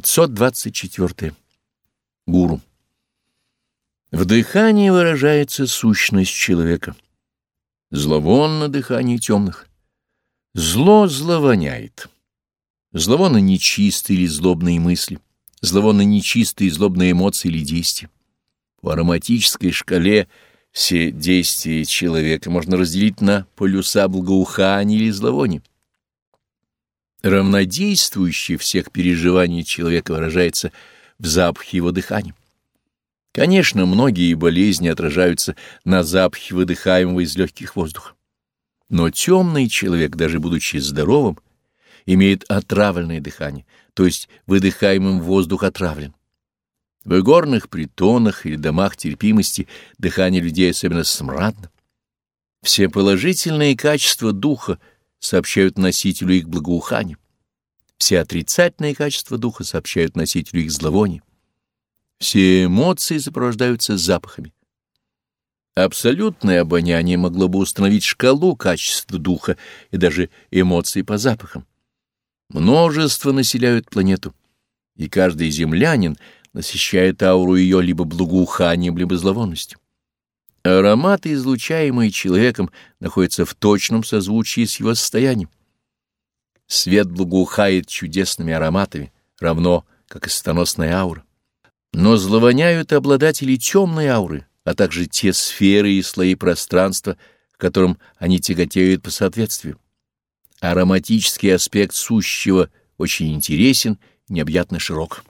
524. Гуру. В дыхании выражается сущность человека. Зловонно дыхание темных. Зло зловоняет. Зловонно нечистые или злобные мысли, зловонно нечистые и злобные эмоции или действия. В ароматической шкале все действия человека можно разделить на полюса благоухания или зловония. Равнодействующий всех переживаний человека выражается в запахе его дыхания. Конечно, многие болезни отражаются на запахе выдыхаемого из легких воздуха. Но темный человек, даже будучи здоровым, имеет отравленное дыхание, то есть выдыхаемым воздух отравлен. В горных притонах или домах терпимости дыхание людей особенно смрадно. Все положительные качества духа сообщают носителю их благоухания. Все отрицательные качества духа сообщают носителю их зловония. Все эмоции сопровождаются запахами. Абсолютное обоняние могло бы установить шкалу качеств духа и даже эмоций по запахам. Множество населяют планету, и каждый землянин насыщает ауру ее либо благоуханием, либо зловонностью. Ароматы, излучаемые человеком, находятся в точном созвучии с его состоянием. Свет благоухает чудесными ароматами, равно как и станосная аура. Но зловоняют обладатели темной ауры, а также те сферы и слои пространства, к которым они тяготеют по соответствию. Ароматический аспект сущего очень интересен и необъятно широк.